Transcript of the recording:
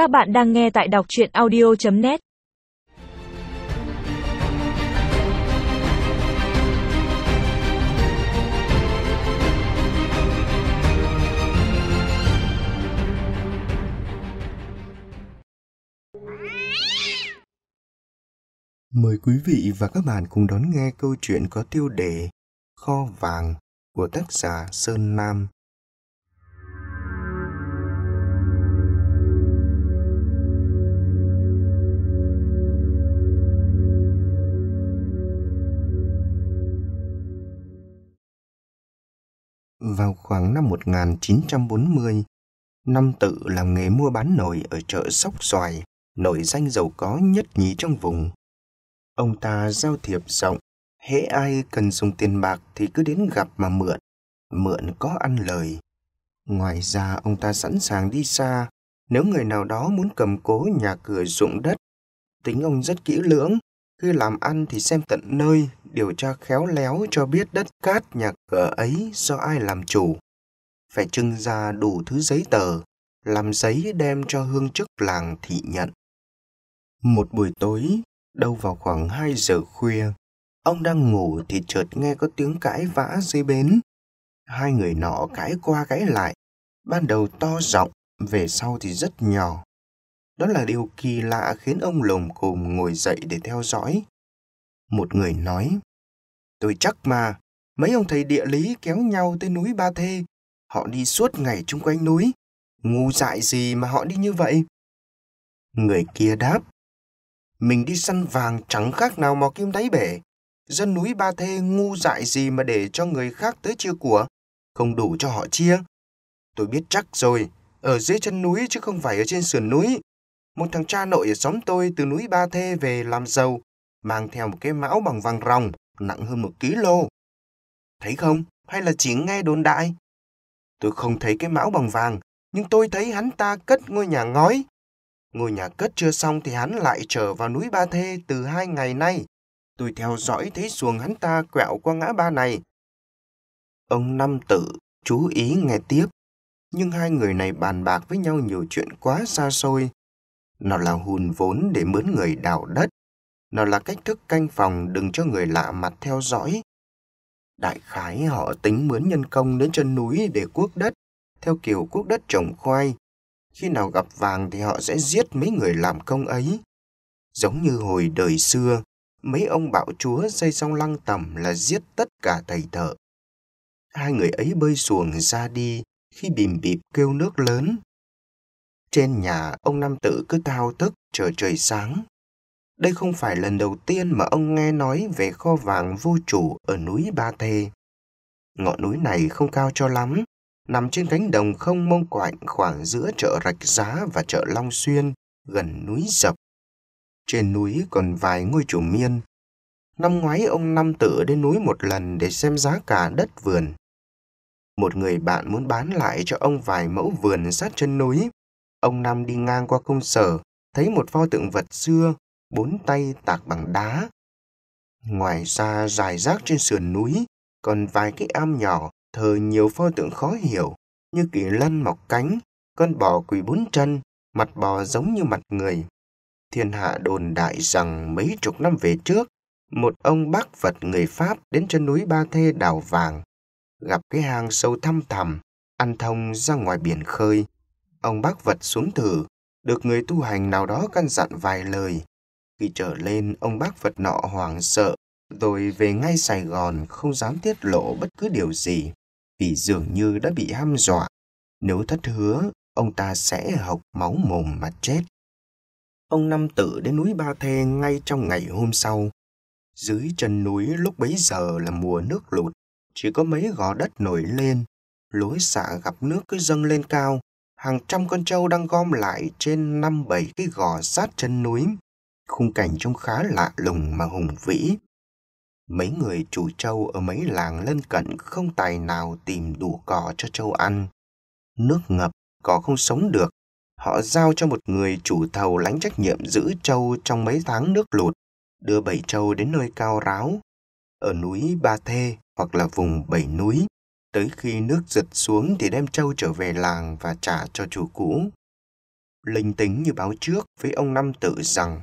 Các bạn đang nghe tại đọc chuyện audio.net Mời quý vị và các bạn cùng đón nghe câu chuyện có tiêu đề Kho vàng của tác giả Sơn Nam. Vào khoảng năm 1940, Năm tự làm nghề mua bán nổi ở chợ Sóc Xoài, nổi danh giàu có nhất nhì trong vùng. Ông ta giao thiệp rộng, hễ ai cần dùng tiền bạc thì cứ đến gặp mà mượn, mượn có ăn lời. Ngoài ra ông ta sẵn sàng đi xa, nếu người nào đó muốn cầm cố nhà cửa dụng đất. Tính ông rất kỹ lưỡng, khi làm ăn thì xem tận nơi, điều tra khéo léo cho biết đất cát nhà cửa ấy do ai làm chủ. Phải trưng ra đủ thứ giấy tờ, làm giấy đem cho hương chức làng thị nhận. Một buổi tối, đâu vào khoảng 2 giờ khuya, ông đang ngủ thì chợt nghe có tiếng cãi vã dưới bến. Hai người nọ cãi qua cãi lại, ban đầu to giọng, về sau thì rất nhỏ. Đó là điều kỳ lạ khiến ông lồng cồm ngồi dậy để theo dõi. Một người nói, tôi chắc mà, mấy ông thầy địa lý kéo nhau tới núi Ba Thê. Họ đi suốt ngày chung quanh núi. Ngu dại gì mà họ đi như vậy? Người kia đáp, mình đi săn vàng chẳng khác nào mò kim đáy bể. Dân núi Ba Thê ngu dại gì mà để cho người khác tới chia của, không đủ cho họ chia. Tôi biết chắc rồi, ở dưới chân núi chứ không phải ở trên sườn núi. Một thằng cha nội ở xóm tôi từ núi Ba Thê về làm giàu, mang theo một cái mão bằng vàng ròng, nặng hơn một ký lô. Thấy không? Hay là chỉ nghe đồn đại? Tôi không thấy cái mão bằng vàng, nhưng tôi thấy hắn ta cất ngôi nhà ngói. Ngôi nhà cất chưa xong thì hắn lại trở vào núi Ba Thê từ hai ngày nay. Tôi theo dõi thấy xuồng hắn ta quẹo qua ngã ba này. Ông Năm Tử chú ý nghe tiếp, nhưng hai người này bàn bạc với nhau nhiều chuyện quá xa xôi. Nó là hùn vốn để mướn người đào đất, nó là cách thức canh phòng đừng cho người lạ mặt theo dõi. Đại khái họ tính mướn nhân công đến chân núi để cuốc đất, theo kiểu cuốc đất trồng khoai. Khi nào gặp vàng thì họ sẽ giết mấy người làm công ấy. Giống như hồi đời xưa, mấy ông bạo chúa xây xong lăng tầm là giết tất cả thầy thợ. Hai người ấy bơi xuồng ra đi khi bìm bịp kêu nước lớn. Trên nhà, ông Nam Tử cứ thao thức chờ trời sáng. Đây không phải lần đầu tiên mà ông nghe nói về kho vàng vô chủ ở núi Ba Thê. Ngọn núi này không cao cho lắm, nằm trên cánh đồng không mông quạnh khoảng giữa chợ Rạch Giá và chợ Long Xuyên, gần núi Dập. Trên núi còn vài ngôi chủ miên. Năm ngoái ông Năm Tử đến núi một lần để xem giá cả đất vườn. Một người bạn muốn bán lại cho ông vài mẫu vườn sát chân núi. Ông Năm đi ngang qua công sở, thấy một pho tượng vật xưa bốn tay tạc bằng đá. Ngoài ra dài rác trên sườn núi, còn vài cái am nhỏ thờ nhiều pho tượng khó hiểu như kỳ lân mọc cánh, con bò quỳ bốn chân, mặt bò giống như mặt người. Thiên hạ đồn đại rằng mấy chục năm về trước, một ông bác vật người Pháp đến chân núi Ba Thê đào vàng, gặp cái hang sâu thăm thẳm, ăn thông ra ngoài biển khơi. Ông bác vật xuống thử, được người tu hành nào đó căn dặn vài lời, khi trở lên, ông bác Phật nọ hoảng sợ, rồi về ngay Sài Gòn không dám tiết lộ bất cứ điều gì, vì dường như đã bị hăm dọa. Nếu thất hứa, ông ta sẽ hộc máu mồm mà chết. Ông Năm Tử đến núi Ba Thê ngay trong ngày hôm sau. Dưới chân núi lúc bấy giờ là mùa nước lụt, chỉ có mấy gò đất nổi lên, lối xạ gặp nước cứ dâng lên cao, hàng trăm con trâu đang gom lại trên năm bảy cái gò sát chân núi khung cảnh trông khá lạ lùng mà hùng vĩ. Mấy người chủ trâu ở mấy làng lân cận không tài nào tìm đủ cỏ cho trâu ăn. Nước ngập, cỏ không sống được. Họ giao cho một người chủ thầu lãnh trách nhiệm giữ trâu trong mấy tháng nước lụt, đưa bảy trâu đến nơi cao ráo, ở núi Ba Thê hoặc là vùng bảy núi. Tới khi nước giật xuống thì đem trâu trở về làng và trả cho chủ cũ. linh tính như báo trước với ông Năm Tự rằng